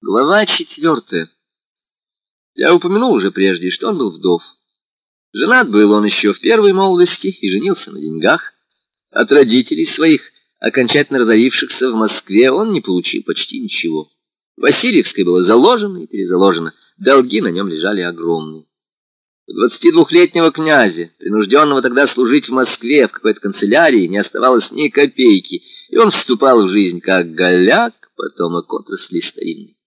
Глава четвертая. Я упомянул уже прежде, что он был вдов. Женат был он еще в первой молодости и женился на деньгах. От родителей своих, окончательно разорившихся в Москве, он не получил почти ничего. Васильевское было заложено и перезаложено, долги на нем лежали огромные. У двадцатидвухлетнего князя, принужденного тогда служить в Москве в какой-то канцелярии, не оставалось ни копейки, и он вступал в жизнь как голяк, потомок отрасли старинной.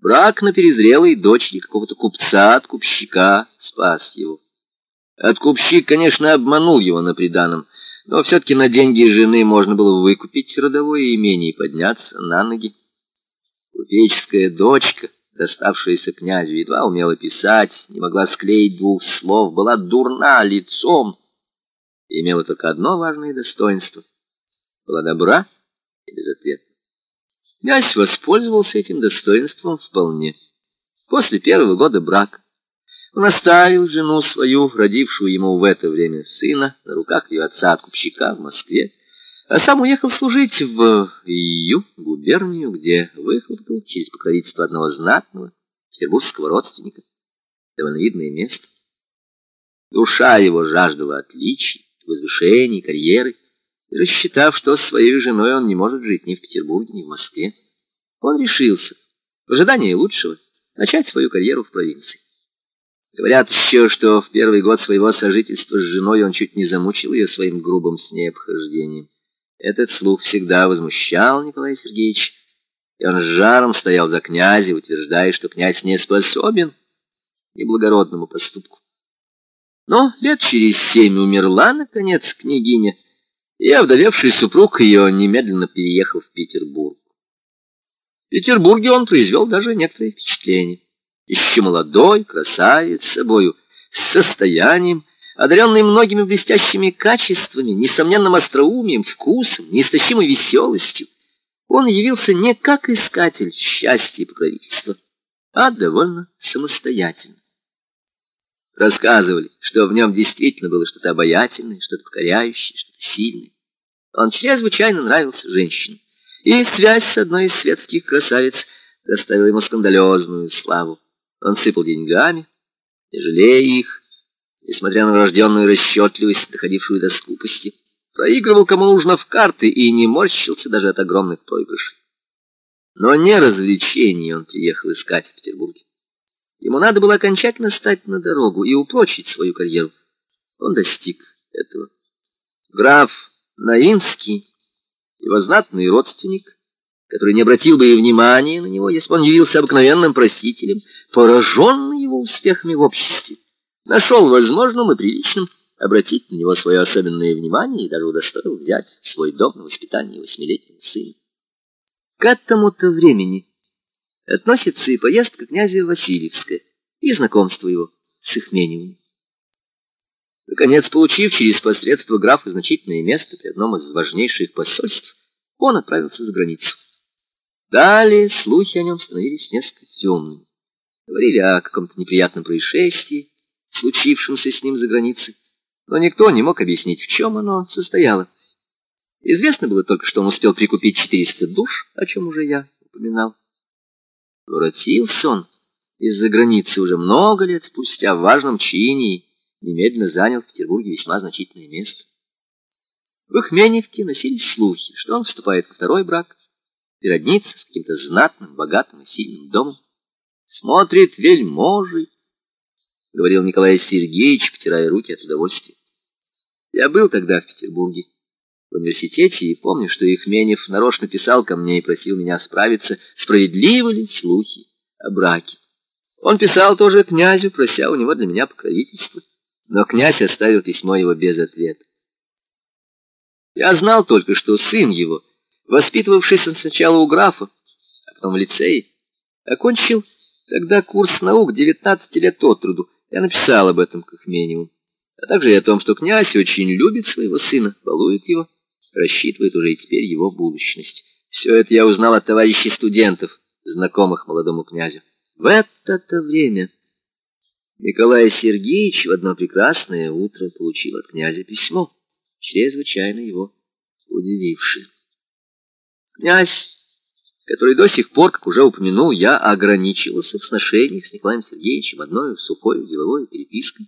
Брак на перезрелой дочери какого-то купца от купщика спас его. Откупщик, конечно, обманул его на приданом, но все-таки на деньги жены можно было выкупить родовое имение и подняться на ноги. Купеческая дочка, доставшаяся князю, едва умела писать, не могла склеить двух слов, была дурна лицом имела только одно важное достоинство — была добра и безответна. Князь воспользовался этим достоинством вполне. После первого года брака он оставил жену свою, родившую ему в это время сына, на руках ее отца-откупщика в Москве, а сам уехал служить в Ию, губернию, где выхлопотал через покровительство одного знатного петербургского родственника. Довольно видное место. Душа его жаждала отличий, возвышений, карьеры, рассчитав, что с своей женой он не может жить ни в Петербурге, ни в Москве, он решился, в ожидании лучшего, начать свою карьеру в провинции. Говорят еще, что в первый год своего сожительства с женой он чуть не замучил ее своим грубым с ней обхождением. Этот слух всегда возмущал Николая Сергеевича, и он с жаром стоял за князя, утверждая, что князь не способен неблагородному поступку. Но лет через семь умерла, наконец, княгиня, и овдовевший супруг ее немедленно переехал в Петербург. В Петербурге он произвел даже некоторое впечатление. Еще молодой, красавец, собою, состоянием, одаренный многими блестящими качествами, несомненным остроумием, вкусом, неистощимой веселостью, он явился не как искатель счастья и покровительства, а довольно самостоятельно. Рассказывали, что в нем действительно было что-то обаятельное, что-то покоряющее, что-то сильное. Он чрезвычайно нравился женщинам, и связь с одной из светских красавиц доставила ему скандалезную славу. Он сыпал деньгами, не жалея их, несмотря на рожденную расчетливость, доходившую до скупости, проигрывал кому нужно в карты и не морщился даже от огромных проигрышей. Но не развлечений он приехал искать в Петербурге. Ему надо было окончательно стать на дорогу и упрочить свою карьеру. Он достиг этого. Граф Наинский, его знатный родственник, который не обратил бы и внимания на него, если бы он явился обыкновенным просителем, пораженный его успехами в обществе, нашел возможным и приличным обратить на него свое особенное внимание и даже удостоил взять свой дом на воспитание восьмилетнего сына. К этому-то времени относится и поездка князя Васильевская, и знакомство его с Ихмениевым. Наконец, получив через посредство графа значительное место при одном из важнейших посольств, он отправился за границу. Далее слухи о нем становились несколько темными. Говорили о каком-то неприятном происшествии, случившемся с ним за границей, но никто не мог объяснить, в чем оно состояло. Известно было только, что он успел прикупить 400 душ, о чем уже я упоминал. Воротился он из-за границы уже много лет спустя в важном чине немедленно занял в Петербурге весьма значительное место. В Ихменевке носились слухи, что он вступает во второй брак и роднится с каким-то знатным, богатым и сильным домом. Смотрит вельможей, — говорил Николай Сергеевич, потирая руки от удовольствия. Я был тогда в Петербурге в университете и помню, что Ихменев нарочно писал ко мне и просил меня справиться, справедливы ли слухи о браке. Он писал тоже князю, прося у него для меня покровительства, но князь оставил письмо его без ответа. Я знал только, что сын его, воспитывавшийся сначала у графа, а потом в лицее, окончил тогда курс наук 19 лет от труду. Я написал об этом как минимум. А также и о том, что князь очень любит своего сына, балует его рассчитывает уже и теперь его будущность. Все это я узнал от товарищей студентов, знакомых молодому князю. В это-то время Николай Сергеевич в одно прекрасное утро получил от князя письмо, чрезвычайно его удивившее. Князь который до сих пор, как уже упомянул, я ограничивался в сношениях с Николаем Сергеевичем одной сухой деловой перепиской.